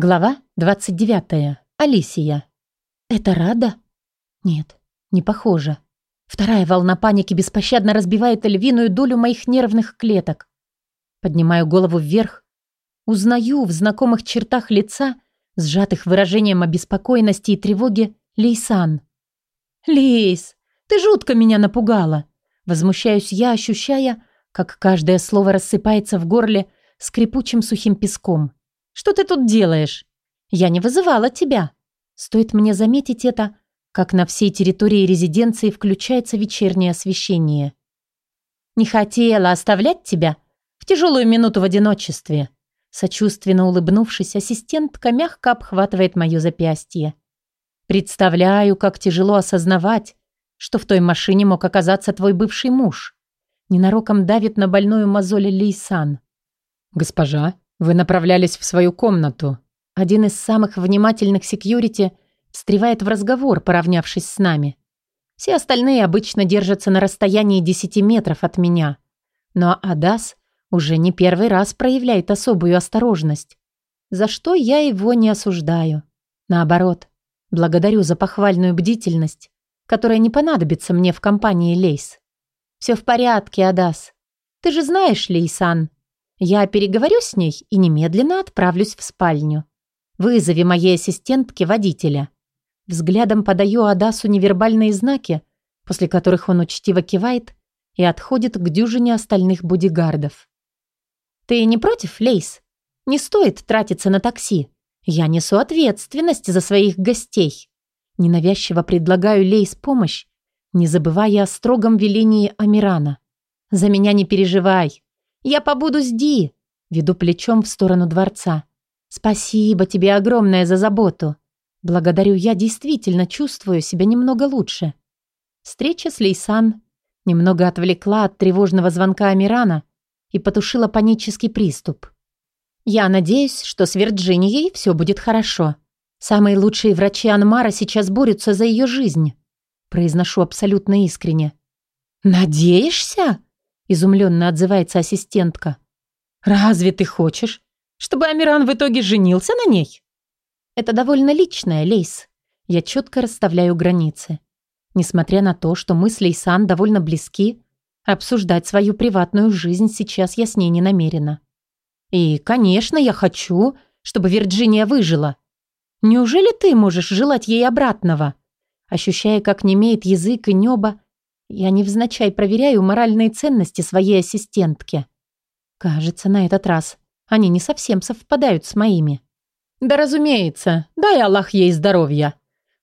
Глава 29. Алисия. Это Рада? Нет, не похоже. Вторая волна паники беспощадно разбивает львиную долю моих нервных клеток. Поднимаю голову вверх, узнаю в знакомых чертах лица, сжатых выражением обеспокоенности и тревоги, Лейсан. «Лейс, ты жутко меня напугала!» Возмущаюсь я, ощущая, как каждое слово рассыпается в горле скрипучим сухим песком. Что ты тут делаешь? Я не вызывала тебя. Стоит мне заметить это, как на всей территории резиденции включается вечернее освещение. Не хотела оставлять тебя в тяжелую минуту в одиночестве. Сочувственно улыбнувшись, ассистентка мягко обхватывает мое запястье. Представляю, как тяжело осознавать, что в той машине мог оказаться твой бывший муж. Ненароком давит на больную мозоль Лейсан. «Госпожа, вы направлялись в свою комнату». Один из самых внимательных секьюрити встревает в разговор, поравнявшись с нами. Все остальные обычно держатся на расстоянии 10 метров от меня. Но Адас уже не первый раз проявляет особую осторожность. За что я его не осуждаю. Наоборот, благодарю за похвальную бдительность, которая не понадобится мне в компании Лейс. Все в порядке, Адас. Ты же знаешь, Лейсан, я переговорю с ней и немедленно отправлюсь в спальню. Вызови моей ассистентке водителя. Взглядом подаю Адасу невербальные знаки, после которых он учтиво кивает и отходит к дюжине остальных бодигардов. «Ты не против, Лейс? Не стоит тратиться на такси. Я несу ответственность за своих гостей». Ненавязчиво предлагаю Лейс помощь, не забывая о строгом велении Амирана. «За меня не переживай. Я побуду с Ди!» Веду плечом в сторону дворца. «Спасибо тебе огромное за заботу. Благодарю, я действительно чувствую себя немного лучше». Встреча с Лейсан немного отвлекла от тревожного звонка Амирана и потушила панический приступ. «Я надеюсь, что с Вирджинией все будет хорошо. Самые лучшие врачи Анмара сейчас борются за ее жизнь». Произношу абсолютно искренне. «Надеешься?» Изумленно отзывается ассистентка. «Разве ты хочешь, чтобы Амиран в итоге женился на ней?» «Это довольно личное, Лейс. Я четко расставляю границы. Несмотря на то, что мы с Лейсан довольно близки, обсуждать свою приватную жизнь сейчас я с ней не намерена. И, конечно, я хочу, чтобы Вирджиния выжила. Неужели ты можешь желать ей обратного?» Ощущая, как немеет язык и небо, я невзначай проверяю моральные ценности своей ассистентки. Кажется, на этот раз они не совсем совпадают с моими. «Да разумеется, дай Аллах ей здоровья!»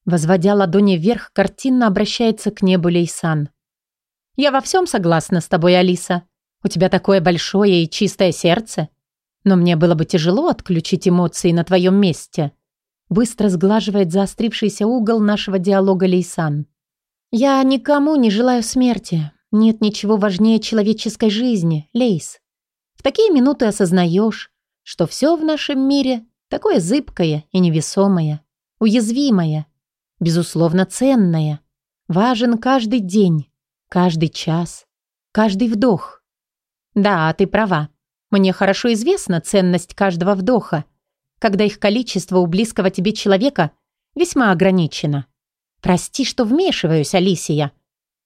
Возводя ладони вверх, картинно обращается к небу Лейсан. «Я во всем согласна с тобой, Алиса. У тебя такое большое и чистое сердце. Но мне было бы тяжело отключить эмоции на твоем месте». Быстро сглаживает заострившийся угол нашего диалога Лейсан. «Я никому не желаю смерти. Нет ничего важнее человеческой жизни, Лейс. В такие минуты осознаешь, что все в нашем мире такое зыбкое и невесомое, уязвимое, безусловно ценное. Важен каждый день, каждый час, каждый вдох. Да, ты права. Мне хорошо известна ценность каждого вдоха, когда их количество у близкого тебе человека весьма ограничено. Прости, что вмешиваюсь, Алисия.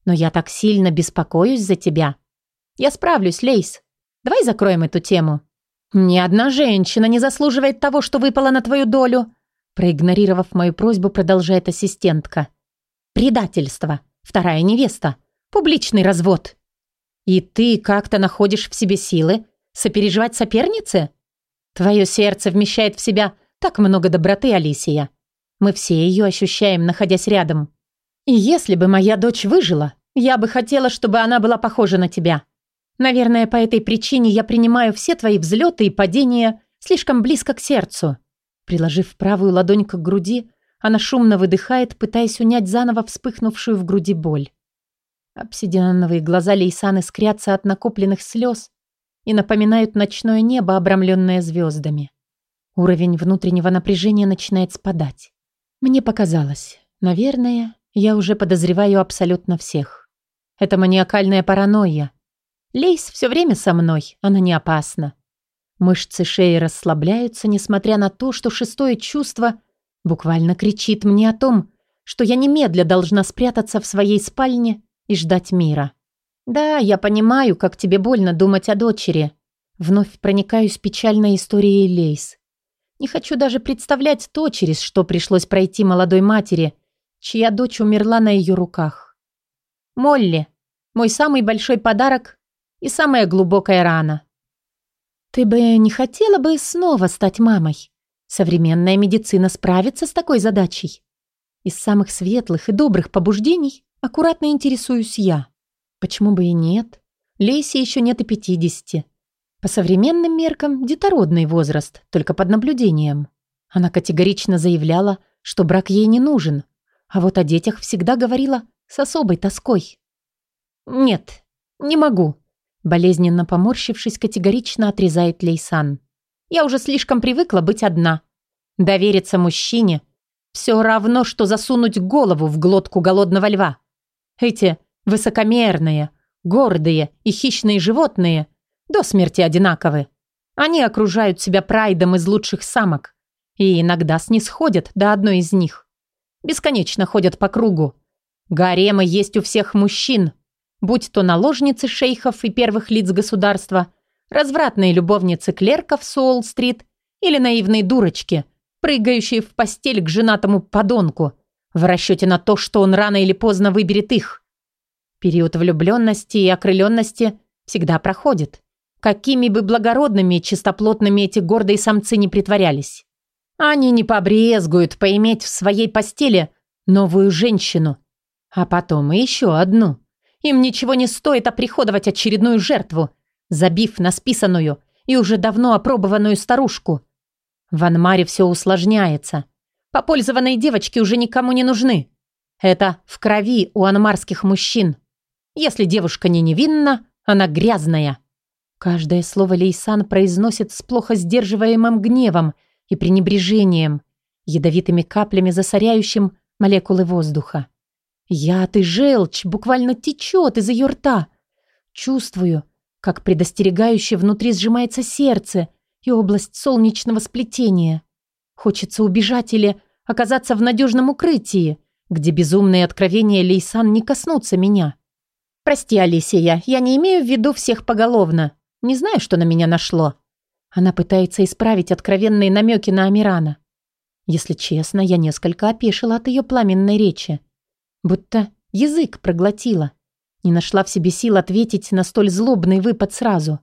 Но я так сильно беспокоюсь за тебя. Я справлюсь, Лейс. Давай закроем эту тему. Ни одна женщина не заслуживает того, что выпало на твою долю. Проигнорировав мою просьбу, продолжает ассистентка. Предательство. Вторая невеста. Публичный развод. И ты как-то находишь в себе силы сопереживать сопернице? Твое сердце вмещает в себя так много доброты, Алисия. Мы все ее ощущаем, находясь рядом. И если бы моя дочь выжила, я бы хотела, чтобы она была похожа на тебя. Наверное, по этой причине я принимаю все твои взлеты и падения слишком близко к сердцу. Приложив правую ладонь к груди, она шумно выдыхает, пытаясь унять заново вспыхнувшую в груди боль. Обсидиановые глаза Лейсан искрятся от накопленных слез и напоминают ночное небо, обрамленное звездами. Уровень внутреннего напряжения начинает спадать. Мне показалось. Наверное, я уже подозреваю абсолютно всех. Это маниакальная паранойя. Лейс все время со мной, она не опасна. Мышцы шеи расслабляются, несмотря на то, что шестое чувство буквально кричит мне о том, что я немедля должна спрятаться в своей спальне и ждать мира. Да, я понимаю, как тебе больно думать о дочери. Вновь проникаюсь печальной историей Лейс. Не хочу даже представлять то, через что пришлось пройти молодой матери, чья дочь умерла на ее руках. Молли, мой самый большой подарок и самая глубокая рана. Ты бы не хотела бы снова стать мамой? Современная медицина справится с такой задачей. Из самых светлых и добрых побуждений аккуратно интересуюсь я. Почему бы и нет? Лейсе еще нет и пятидесяти. По современным меркам детородный возраст, только под наблюдением. Она категорично заявляла, что брак ей не нужен, а вот о детях всегда говорила с особой тоской. «Нет, не могу», – болезненно поморщившись, категорично отрезает Лейсан. «Я уже слишком привыкла быть одна. Довериться мужчине – все равно, что засунуть голову в глотку голодного льва. Эти высокомерные, гордые и хищные животные – до смерти одинаковы. Они окружают себя прайдом из лучших самок и иногда снисходят до одной из них. Бесконечно ходят по кругу. Гаремы есть у всех мужчин, будь то наложницы шейхов и первых лиц государства, развратные любовницы клерков с Уолл-стрит или наивные дурочки, прыгающие в постель к женатому подонку, в расчете на то, что он рано или поздно выберет их. Период влюбленности и окрыленности всегда проходит какими бы благородными и чистоплотными эти гордые самцы не притворялись. Они не побрезгуют поиметь в своей постели новую женщину, а потом и еще одну. Им ничего не стоит оприходовать очередную жертву, забив на списанную и уже давно опробованную старушку. В Анмаре все усложняется. Попользованные девочки уже никому не нужны. Это в крови у анмарских мужчин. Если девушка не невинна, она грязная. Каждое слово Лейсан произносит с плохо сдерживаемым гневом и пренебрежением, ядовитыми каплями засоряющим молекулы воздуха. Яд и желчь буквально течет из ее рта. Чувствую, как предостерегающе внутри сжимается сердце и область солнечного сплетения. Хочется убежать или оказаться в надежном укрытии, где безумные откровения Лейсан не коснутся меня. «Прости, Алисия, я не имею в виду всех поголовно», не знаю, что на меня нашло. Она пытается исправить откровенные намеки на Амирана. Если честно, я несколько опешила от ее пламенной речи. Будто язык проглотила. Не нашла в себе сил ответить на столь злобный выпад сразу.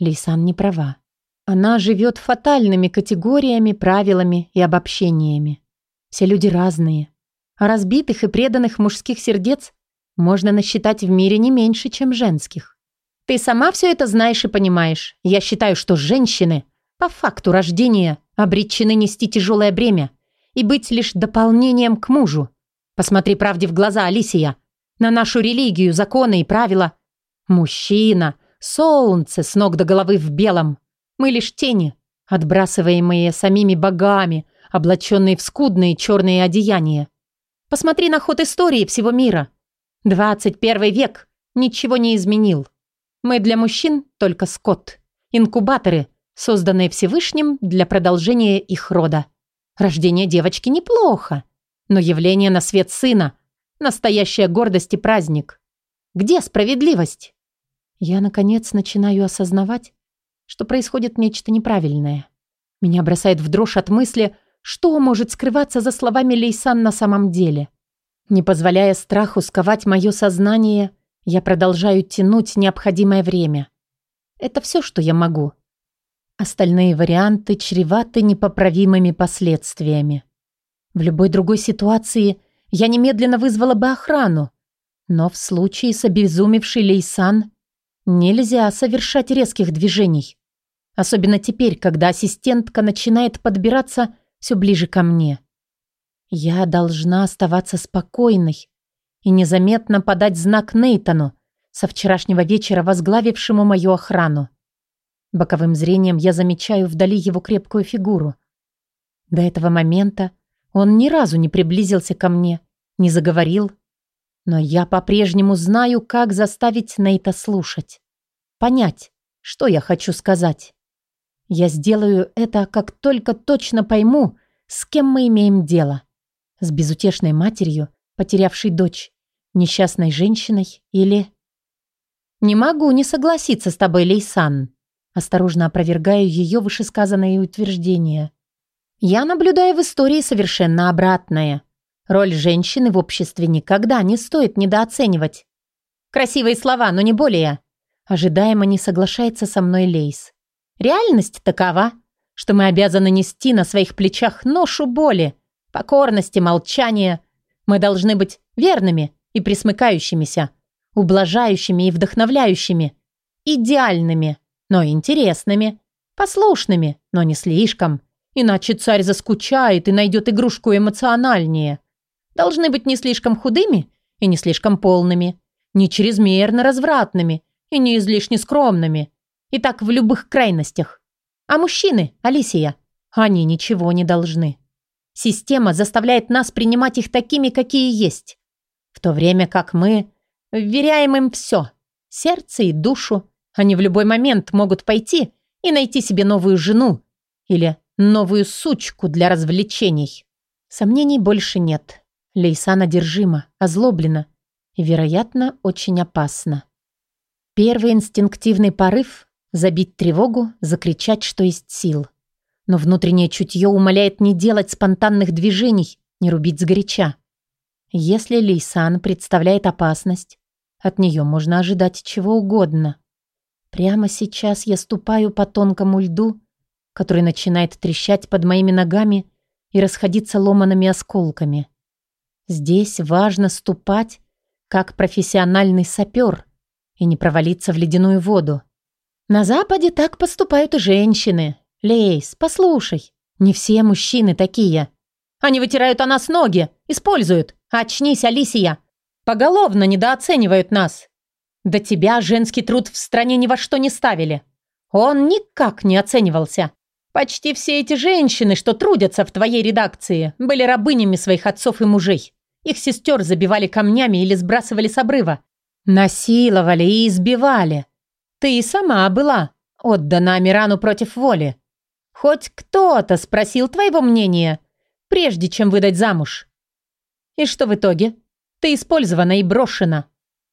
Лейсан не права. Она живет фатальными категориями, правилами и обобщениями. Все люди разные. А разбитых и преданных мужских сердец можно насчитать в мире не меньше, чем женских. Ты сама все это знаешь и понимаешь. Я считаю, что женщины по факту рождения обречены нести тяжелое бремя и быть лишь дополнением к мужу. Посмотри правде в глаза, Алисия. На нашу религию, законы и правила. Мужчина, солнце с ног до головы в белом. Мы лишь тени, отбрасываемые самими богами, облаченные в скудные черные одеяния. Посмотри на ход истории всего мира. 21 век ничего не изменил. Мы для мужчин только скот. Инкубаторы, созданные Всевышним для продолжения их рода. Рождение девочки неплохо, но явление на свет сына – настоящая гордость и праздник. Где справедливость? Я, наконец, начинаю осознавать, что происходит нечто неправильное. Меня бросает в дрожь от мысли, что может скрываться за словами Лейсан на самом деле. Не позволяя страху сковать мое сознание – я продолжаю тянуть необходимое время. Это все, что я могу. Остальные варианты чреваты непоправимыми последствиями. В любой другой ситуации я немедленно вызвала бы охрану. Но в случае с обезумевшей Лейсан нельзя совершать резких движений. Особенно теперь, когда ассистентка начинает подбираться все ближе ко мне. Я должна оставаться спокойной, и незаметно подать знак Нейтану, со вчерашнего вечера возглавившему мою охрану. Боковым зрением я замечаю вдали его крепкую фигуру. До этого момента он ни разу не приблизился ко мне, не заговорил, но я по-прежнему знаю, как заставить Нейта слушать, понять, что я хочу сказать. Я сделаю это, как только точно пойму, с кем мы имеем дело. С безутешной матерью, потерявшей дочь, несчастной женщиной или... «Не могу не согласиться с тобой, Лейсан», осторожно опровергаю ее вышесказанные утверждения. Я наблюдаю в истории совершенно обратное. Роль женщины в обществе никогда не стоит недооценивать. Красивые слова, но не более. Ожидаемо не соглашается со мной Лейс. Реальность такова, что мы обязаны нести на своих плечах ношу боли, покорности, молчания. Мы должны быть верными и присмыкающимися, ублажающими и вдохновляющими, идеальными, но интересными, послушными, но не слишком, иначе царь заскучает и найдет игрушку эмоциональнее. Должны быть не слишком худыми и не слишком полными, не чрезмерно развратными и не излишне скромными – и так в любых крайностях. А мужчины, Алисия, они ничего не должны. Система заставляет нас принимать их такими, какие есть. То время как мы вверяем им все. Сердце и душу. Они в любой момент могут пойти и найти себе новую жену или новую сучку для развлечений. Сомнений больше нет. Лейсан одержима, озлоблена и, вероятно, очень опасна. Первый инстинктивный порыв Забить тревогу, закричать, что есть сил. Но внутреннее чутье умоляет не делать спонтанных движений, не рубить сгоряча. Если Лейсан представляет опасность, от нее можно ожидать чего угодно. Прямо сейчас я ступаю по тонкому льду, который начинает трещать под моими ногами и расходиться ломаными осколками. Здесь важно ступать, как профессиональный сапер, и не провалиться в ледяную воду. На Западе так поступают и женщины. Лейс, послушай, не все мужчины такие. Они вытирают о нас ноги, используют. Очнись, Алисия. Поголовно недооценивают нас. До тебя женский труд в стране ни во что не ставили. Он никак не оценивался. Почти все эти женщины, что трудятся в твоей редакции, были рабынями своих отцов и мужей. Их сестер забивали камнями или сбрасывали с обрыва. Насиловали и избивали. Ты и сама была отдана Амирану против воли. Хоть кто-то спросил твоего мнения, прежде чем выдать замуж. И что в итоге? Ты использована и брошена.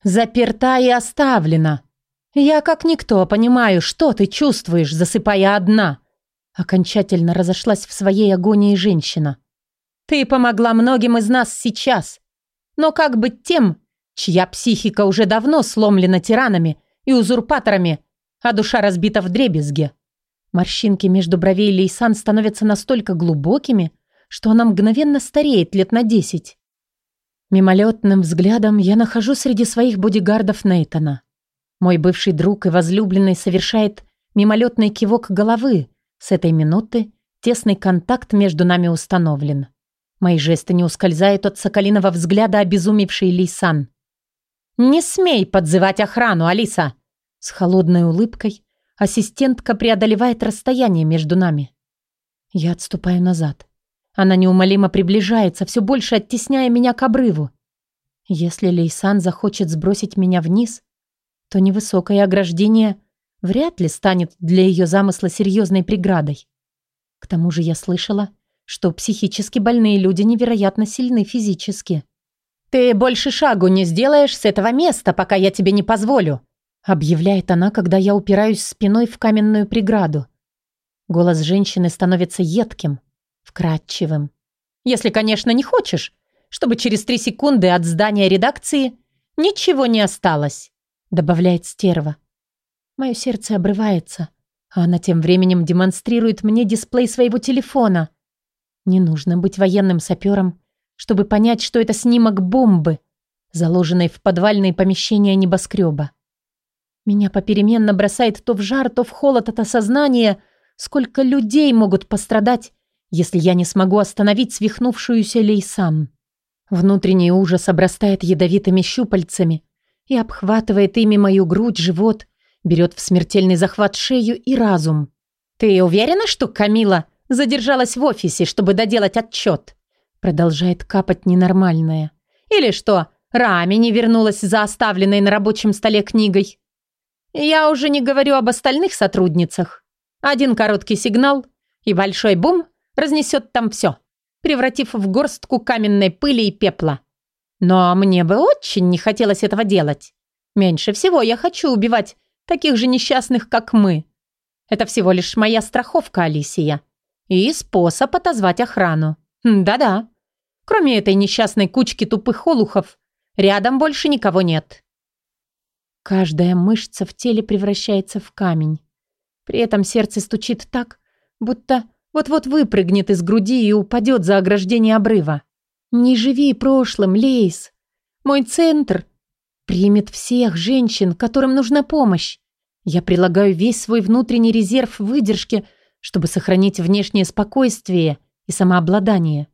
Заперта и оставлена. Я как никто понимаю, что ты чувствуешь, засыпая одна. Окончательно разошлась в своей агонии женщина. Ты помогла многим из нас сейчас. Но как быть тем, чья психика уже давно сломлена тиранами и узурпаторами, а душа разбита в дребезге. Морщинки между бровей Лейсан становятся настолько глубокими, что она мгновенно стареет лет на десять. Мимолетным взглядом я нахожу среди своих бодигардов Нейтона. Мой бывший друг и возлюбленный совершает мимолетный кивок головы. С этой минуты тесный контакт между нами установлен. Мои жесты не ускользают от соколиного взгляда обезумевшей Лейсан. «Не смей подзывать охрану, Алиса!» С холодной улыбкой ассистентка преодолевает расстояние между нами. Я отступаю назад. Она неумолимо приближается, все больше оттесняя меня к обрыву. Если Лейсан захочет сбросить меня вниз, то невысокое ограждение вряд ли станет для ее замысла серьезной преградой. К тому же я слышала, что психически больные люди невероятно сильны физически. «Ты больше шагу не сделаешь с этого места, пока я тебе не позволю», объявляет она, когда я упираюсь спиной в каменную преграду. Голос женщины становится едким, вкрадчивым. «Если, конечно, не хочешь, чтобы через три секунды от здания редакции ничего не осталось», добавляет стерва. Мое сердце обрывается, а она тем временем демонстрирует мне дисплей своего телефона. Не нужно быть военным сапером, чтобы понять, что это снимок бомбы, заложенной в подвальные помещения небоскреба. Меня попеременно бросает то в жар, то в холод от осознания, сколько людей могут пострадать, если я не смогу остановить свихнувшуюся Лейсан. Внутренний ужас обрастает ядовитыми щупальцами и обхватывает ими мою грудь, живот, берет в смертельный захват шею и разум. «Ты уверена, что Камила задержалась в офисе, чтобы доделать отчет?» Продолжает капать ненормальное. Или что, Рами не вернулась за оставленной на рабочем столе книгой? Я уже не говорю об остальных сотрудницах. Один короткий сигнал, и большой бум разнесет там все, превратив в горстку каменной пыли и пепла. Но мне бы очень не хотелось этого делать. Меньше всего я хочу убивать таких же несчастных, как мы. Это всего лишь моя страховка, Алисия. И способ отозвать охрану. Да-да. Кроме этой несчастной кучки тупых олухов, рядом больше никого нет. Каждая мышца в теле превращается в камень. При этом сердце стучит так, будто вот-вот выпрыгнет из груди и упадет за ограждение обрыва. Не живи прошлым, Лейс. Мой центр примет всех женщин, которым нужна помощь. Я прилагаю весь свой внутренний резерв выдержки, чтобы сохранить внешнее спокойствие и самообладание.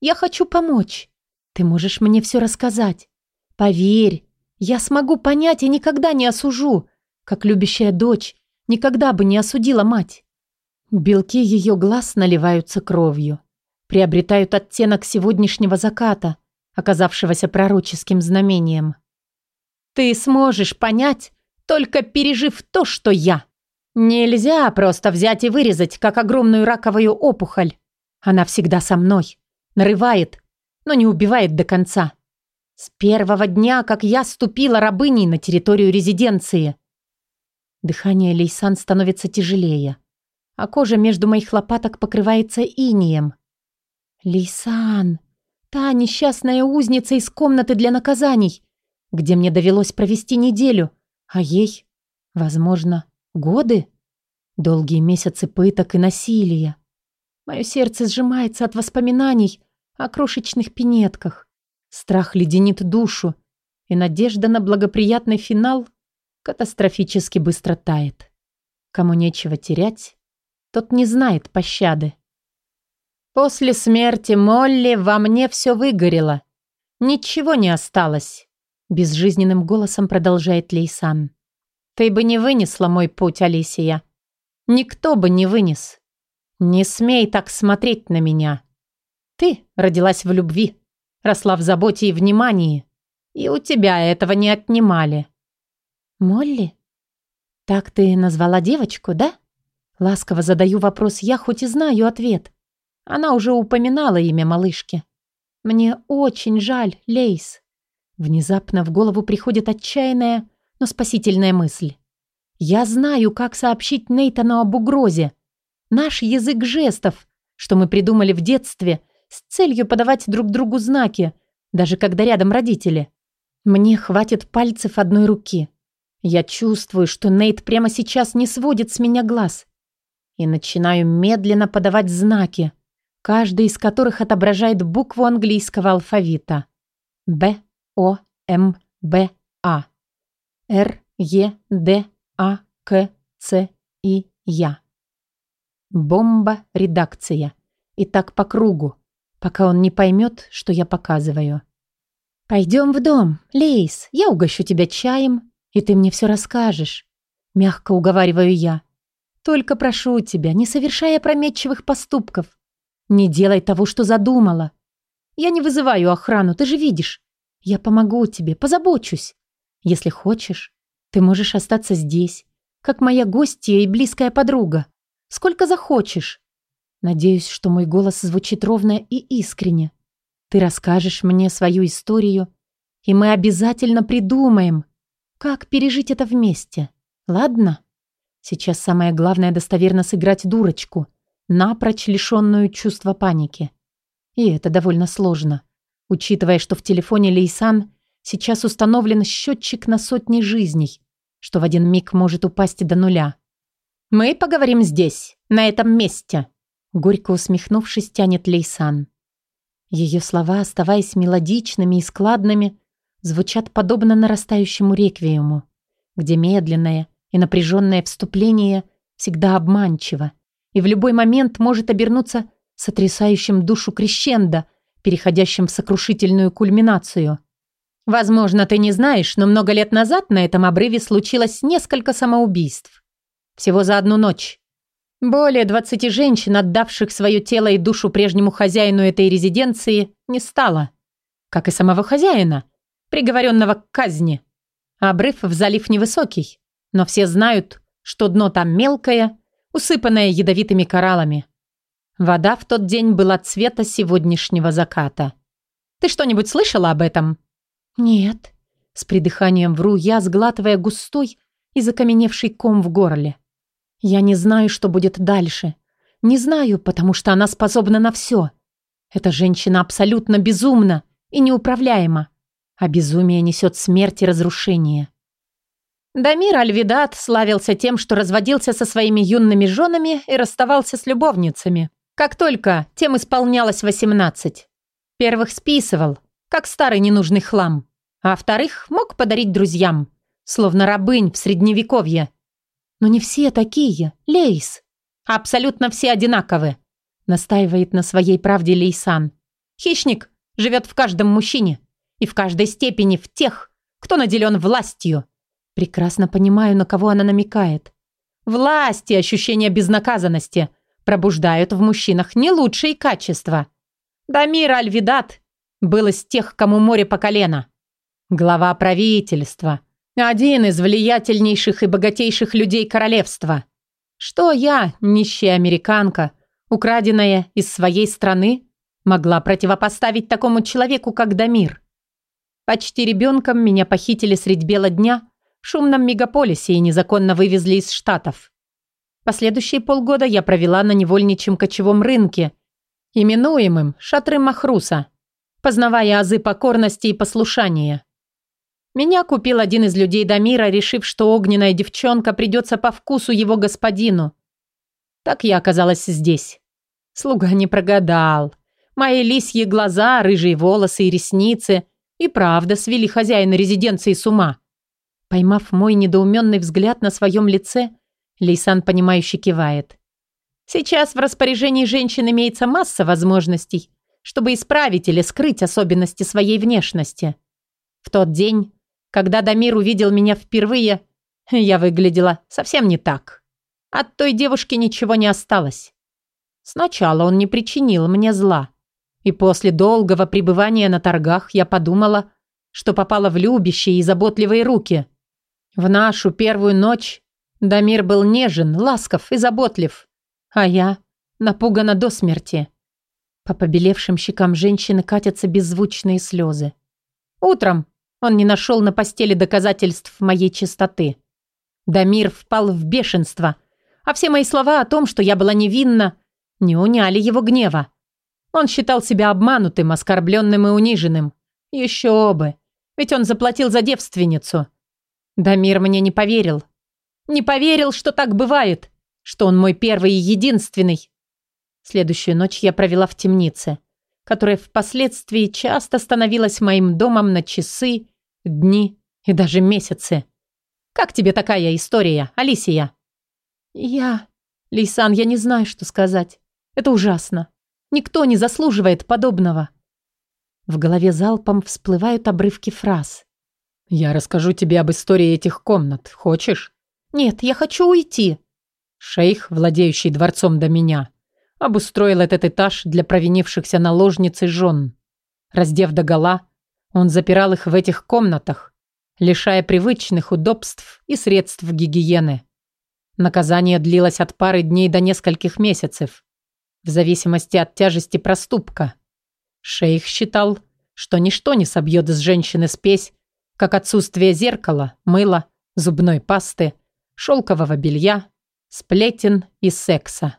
Я хочу помочь. Ты можешь мне все рассказать. Поверь, я смогу понять и никогда не осужу, как любящая дочь никогда бы не осудила мать. Белки ее глаз наливаются кровью, приобретают оттенок сегодняшнего заката, оказавшегося пророческим знамением. Ты сможешь понять, только пережив то, что я. Нельзя просто взять и вырезать, как огромную раковую опухоль. Она всегда со мной, нарывает, но не убивает до конца. С первого дня, как я ступила рабыней на территорию резиденции. Дыхание Лейсан становится тяжелее, а кожа между моих лопаток покрывается инием. Лейсан, та несчастная узница из комнаты для наказаний, где мне довелось провести неделю, а ей, возможно, годы? Долгие месяцы пыток и насилия. Мое сердце сжимается от воспоминаний о крошечных пинетках. Страх леденит душу, и надежда на благоприятный финал катастрофически быстро тает. Кому нечего терять, тот не знает пощады. После смерти Молли во мне все выгорело. Ничего не осталось. Безжизненным голосом продолжает Лейсан. Ты бы не вынесла мой путь, Алисия. Никто бы не вынес. Не смей так смотреть на меня. Ты родилась в любви росла в заботе и внимании. И у тебя этого не отнимали. Молли? Так ты назвала девочку, да? Ласково задаю вопрос я, хоть и знаю ответ. Она уже упоминала имя малышки. Мне очень жаль, Лейс. Внезапно в голову приходит отчаянная, но спасительная мысль. Я знаю, как сообщить Нейтану об угрозе. Наш язык жестов, что мы придумали в детстве – с целью подавать друг другу знаки, даже когда рядом родители. Мне хватит пальцев одной руки. Я чувствую, что Нейт прямо сейчас не сводит с меня глаз. И начинаю медленно подавать знаки, каждый из которых отображает букву английского алфавита. Б, О, М, Б, А. Р, Е, Д, А, К, Ц, И, Я. Бомба редакция. И так по кругу пока он не поймет, что я показываю. «Пойдем в дом, Лейс, я угощу тебя чаем, и ты мне все расскажешь», — мягко уговариваю я. «Только прошу тебя, не совершай опрометчивых поступков. Не делай того, что задумала. Я не вызываю охрану, ты же видишь. Я помогу тебе, позабочусь. Если хочешь, ты можешь остаться здесь, как моя гостья и близкая подруга. Сколько захочешь. Надеюсь, что мой голос звучит ровно и искренне. Ты расскажешь мне свою историю, и мы обязательно придумаем, как пережить это вместе. Ладно? Сейчас самое главное достоверно сыграть дурочку, напрочь лишенную чувства паники. И это довольно сложно, учитывая, что в телефоне Лейсан сейчас установлен счетчик на сотни жизней, что в один миг может упасть до нуля. Мы поговорим здесь, на этом месте. Горько усмехнувшись, тянет Лейсан. Ее слова, оставаясь мелодичными и складными, звучат подобно нарастающему реквиему, где медленное и напряженное вступление всегда обманчиво и в любой момент может обернуться сотрясающим душу крещендо, переходящим в сокрушительную кульминацию. Возможно, ты не знаешь, но много лет назад на этом обрыве случилось несколько самоубийств. Всего за одну ночь. Более 20 женщин, отдавших свое тело и душу прежнему хозяину этой резиденции, не стало. Как и самого хозяина, приговоренного к казни. Обрыв в залив невысокий, но все знают, что дно там мелкое, усыпанная ядовитыми кораллами. Вода в тот день была цвета сегодняшнего заката. «Ты что-нибудь слышала об этом?» «Нет», — с придыханием вру я, сглатывая густой и закаменевший ком в горле. «Я не знаю, что будет дальше. Не знаю, потому что она способна на все. Эта женщина абсолютно безумна и неуправляема, а безумие несет смерть и разрушение». Дамир Альвидат славился тем, что разводился со своими юными женами и расставался с любовницами. Как только тем исполнялось 18. Первых списывал, как старый ненужный хлам, а вторых мог подарить друзьям, словно рабынь в средневековье. Но не все такие, Лейс. Абсолютно все одинаковы, настаивает на своей правде Лейсан. Хищник живет в каждом мужчине и в каждой степени в тех, кто наделен властью. Прекрасно понимаю, на кого она намекает. Власть и ощущение безнаказанности пробуждают в мужчинах не лучшие качества. Дамир Альвидат был из тех, кому море по колено. Глава правительства. Один из влиятельнейших и богатейших людей королевства. Что я, нищая американка, украденная из своей страны, могла противопоставить такому человеку, как Дамир? Почти ребенком меня похитили средь бела дня шумном мегаполисе и незаконно вывезли из Штатов. Последующие полгода я провела на невольничьем кочевом рынке, именуемым Шатры Махруса, познавая азы покорности и послушания. Меня купил один из людей Дамира, решив, что огненная девчонка придется по вкусу его господину. Так я оказалась здесь. Слуга не прогадал. Мои лисьи глаза, рыжие волосы и ресницы и правда свели хозяина резиденции с ума. Поймав мой недоуменный взгляд на своем лице, Лейсан, понимающе кивает. Сейчас в распоряжении женщин имеется масса возможностей, чтобы исправить или скрыть особенности своей внешности. В тот день, когда Дамир увидел меня впервые, я выглядела совсем не так. От той девушки ничего не осталось. Сначала он не причинил мне зла. И после долгого пребывания на торгах я подумала, что попала в любящие и заботливые руки. В нашу первую ночь Дамир был нежен, ласков и заботлив, а я напугана до смерти. По побелевшим щекам женщины катятся беззвучные слезы. Утром он не нашел на постели доказательств моей чистоты. Дамир впал в бешенство, а все мои слова о том, что я была невинна, не уняли его гнева. Он считал себя обманутым, оскорбленным и униженным. Еще бы, ведь он заплатил за девственницу. Дамир мне не поверил. Не поверил, что так бывает, что он мой первый и единственный. Следующую ночь я провела в темнице, которая впоследствии часто становилась моим домом на часы, дни и даже месяцы. Как тебе такая история, Алисия? Я... Лейсан, я не знаю, что сказать. Это ужасно. Никто не заслуживает подобного. В голове залпом всплывают обрывки фраз. «Я расскажу тебе об истории этих комнат. Хочешь?» «Нет, я хочу уйти». Шейх, владеющий дворцом до меня, обустроил этот этаж для провинившихся наложниц и жен. Раздев догола, он запирал их в этих комнатах, лишая привычных удобств и средств гигиены. Наказание длилось от пары дней до нескольких месяцев, в зависимости от тяжести проступка. Шейх считал, что ничто не собьет с женщины спесь, как отсутствие зеркала, мыла, зубной пасты, шелкового белья, сплетен и секса.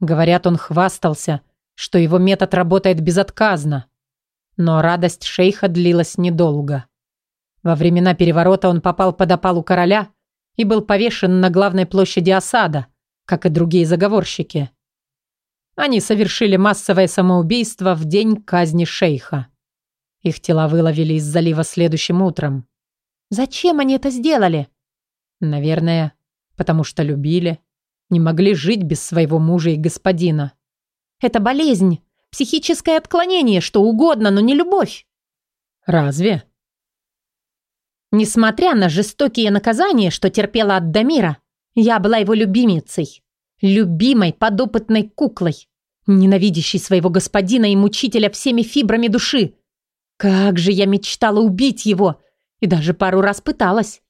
Говорят, он хвастался, что его метод работает безотказно. Но радость шейха длилась недолго. Во времена переворота он попал под опалу короля и был повешен на главной площади осада, как и другие заговорщики. Они совершили массовое самоубийство в день казни шейха. Их тела выловили из залива следующим утром. «Зачем они это сделали?» «Наверное, потому что любили, не могли жить без своего мужа и господина. Это болезнь, психическое отклонение, что угодно, но не любовь. Разве? Несмотря на жестокие наказания, что терпела от Дамира, я была его любимицей. Любимой подопытной куклой, ненавидящей своего господина и мучителя всеми фибрами души. Как же я мечтала убить его и даже пару раз пыталась.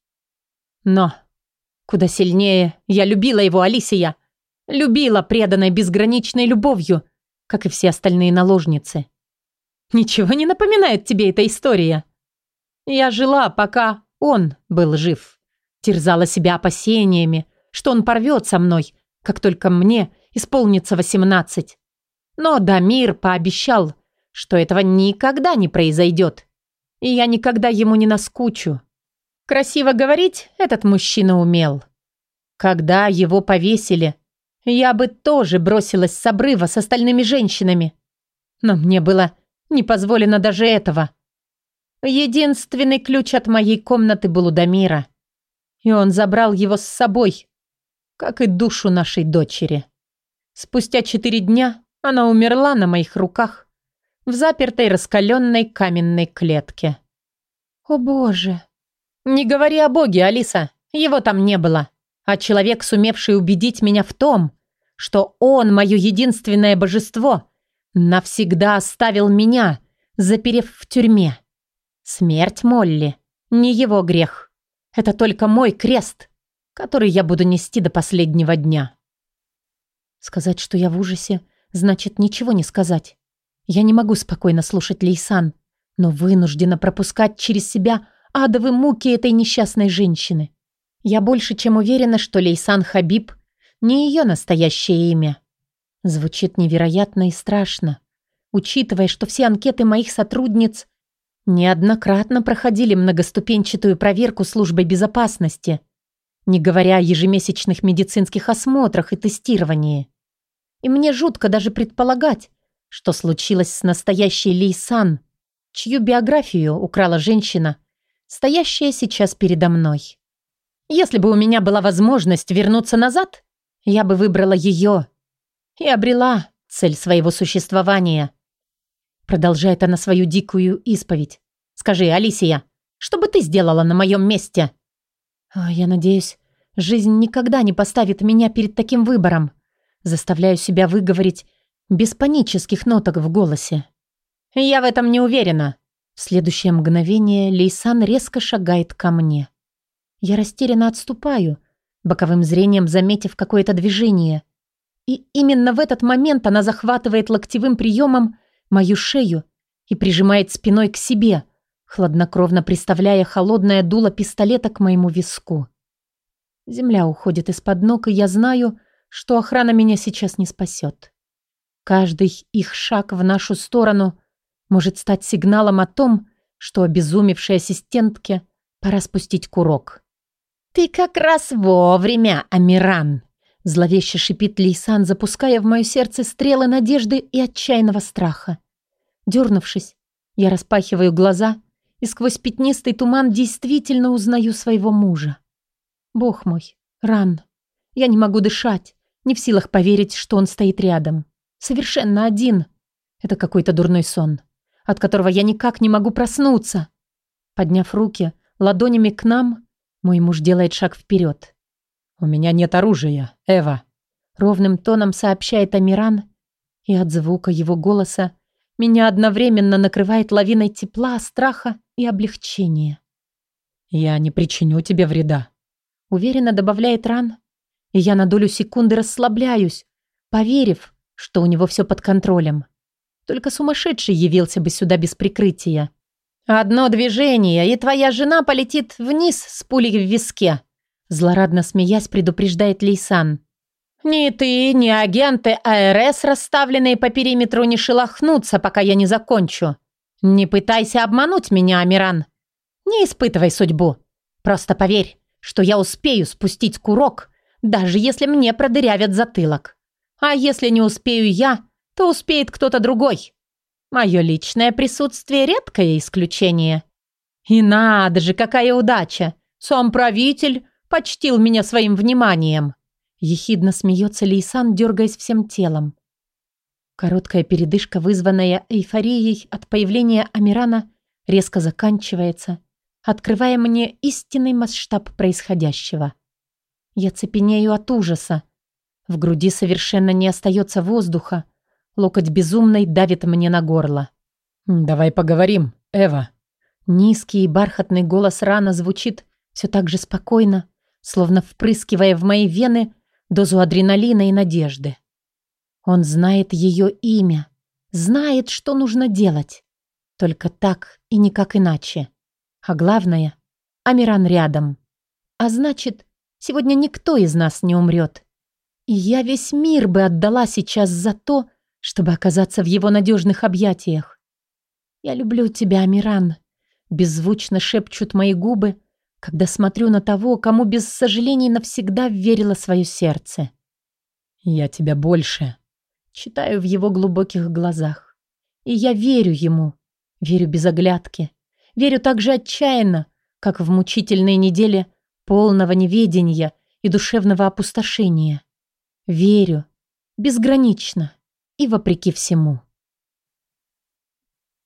Но Куда сильнее я любила его, Алисия. Любила преданной безграничной любовью, как и все остальные наложницы. Ничего не напоминает тебе эта история? Я жила, пока он был жив. Терзала себя опасениями, что он порвет со мной, как только мне исполнится восемнадцать. Но Дамир пообещал, что этого никогда не произойдет. И я никогда ему не наскучу. Красиво говорить этот мужчина умел. Когда его повесили, я бы тоже бросилась с обрыва с остальными женщинами. Но мне было не позволено даже этого. Единственный ключ от моей комнаты был у Дамира. И он забрал его с собой, как и душу нашей дочери. Спустя четыре дня она умерла на моих руках в запертой раскаленной каменной клетке. «О боже!» «Не говори о боге, Алиса, его там не было. А человек, сумевший убедить меня в том, что он мое единственное божество, навсегда оставил меня, заперев в тюрьме. Смерть Молли не его грех. Это только мой крест, который я буду нести до последнего дня». Сказать, что я в ужасе, значит ничего не сказать. Я не могу спокойно слушать Лейсан, но вынуждена пропускать через себя адовые муки этой несчастной женщины. Я больше чем уверена, что Лейсан Хабиб не ее настоящее имя. Звучит невероятно и страшно, учитывая, что все анкеты моих сотрудниц неоднократно проходили многоступенчатую проверку службой безопасности, не говоря о ежемесячных медицинских осмотрах и тестировании. И мне жутко даже предполагать, что случилось с настоящей Лейсан, чью биографию украла женщина, стоящая сейчас передо мной. Если бы у меня была возможность вернуться назад, я бы выбрала ее и обрела цель своего существования. Продолжает она свою дикую исповедь. Скажи, Алисия, что бы ты сделала на моем месте? А, я надеюсь, жизнь никогда не поставит меня перед таким выбором. Заставляю себя выговорить без панических ноток в голосе. «Я в этом не уверена». В следующее мгновение Лейсан резко шагает ко мне. Я растерянно отступаю, боковым зрением заметив какое-то движение. И именно в этот момент она захватывает локтевым приемом мою шею и прижимает спиной к себе, хладнокровно приставляя холодное дуло пистолета к моему виску. Земля уходит из-под ног, и я знаю, что охрана меня сейчас не спасет. Каждый их шаг в нашу сторону может стать сигналом о том, что обезумевшей ассистентке пора спустить курок. «Ты как раз вовремя, Амиран!» Зловеще шипит Лейсан, запуская в мое сердце стрелы надежды и отчаянного страха. Дернувшись, я распахиваю глаза и сквозь пятнистый туман действительно узнаю своего мужа. Бог мой, ран. Я не могу дышать, не в силах поверить, что он стоит рядом. Совершенно один. Это какой-то дурной сон, от которого я никак не могу проснуться. Подняв руки ладонями к нам, мой муж делает шаг вперед. «У меня нет оружия, Эва», — ровным тоном сообщает Амиран, и от звука его голоса меня одновременно накрывает лавиной тепла, страха и облегчения. «Я не причиню тебе вреда», — уверенно добавляет Ран, и я на долю секунды расслабляюсь, поверив, что у него все под контролем. Только сумасшедший явился бы сюда без прикрытия. «Одно движение, и твоя жена полетит вниз с пулей в виске», злорадно смеясь, предупреждает Лейсан. «Ни ты, ни агенты АРС, расставленные по периметру, не шелохнутся, пока я не закончу. Не пытайся обмануть меня, Амиран. Не испытывай судьбу. Просто поверь, что я успею спустить курок, даже если мне продырявят затылок. А если не успею я, то успеет кто-то другой. Мое личное присутствие – редкое исключение. И надо же, какая удача! Сам правитель почтил меня своим вниманием. Ехидно смеется Лейсан, дергаясь всем телом. Короткая передышка, вызванная эйфорией от появления Амирана, резко заканчивается, открывая мне истинный масштаб происходящего. Я цепенею от ужаса, в груди совершенно не остается воздуха. Локоть безумной давит мне на горло. «Давай поговорим, Эва». Низкий и бархатный голос рано звучит все так же спокойно, словно впрыскивая в мои вены дозу адреналина и надежды. Он знает ее имя, знает, что нужно делать. Только так и никак иначе. А главное, Амиран рядом. А значит, сегодня никто из нас не умрет. И я весь мир бы отдала сейчас за то, чтобы оказаться в его надежных объятиях. «Я люблю тебя, Амиран», — беззвучно шепчут мои губы, когда смотрю на того, кому без сожалений навсегда верило свое сердце. «Я тебя больше», — читаю в его глубоких глазах. И я верю ему, верю без оглядки, верю так же отчаянно, как в мучительные недели полного неведения и душевного опустошения. Верю безгранично и вопреки всему.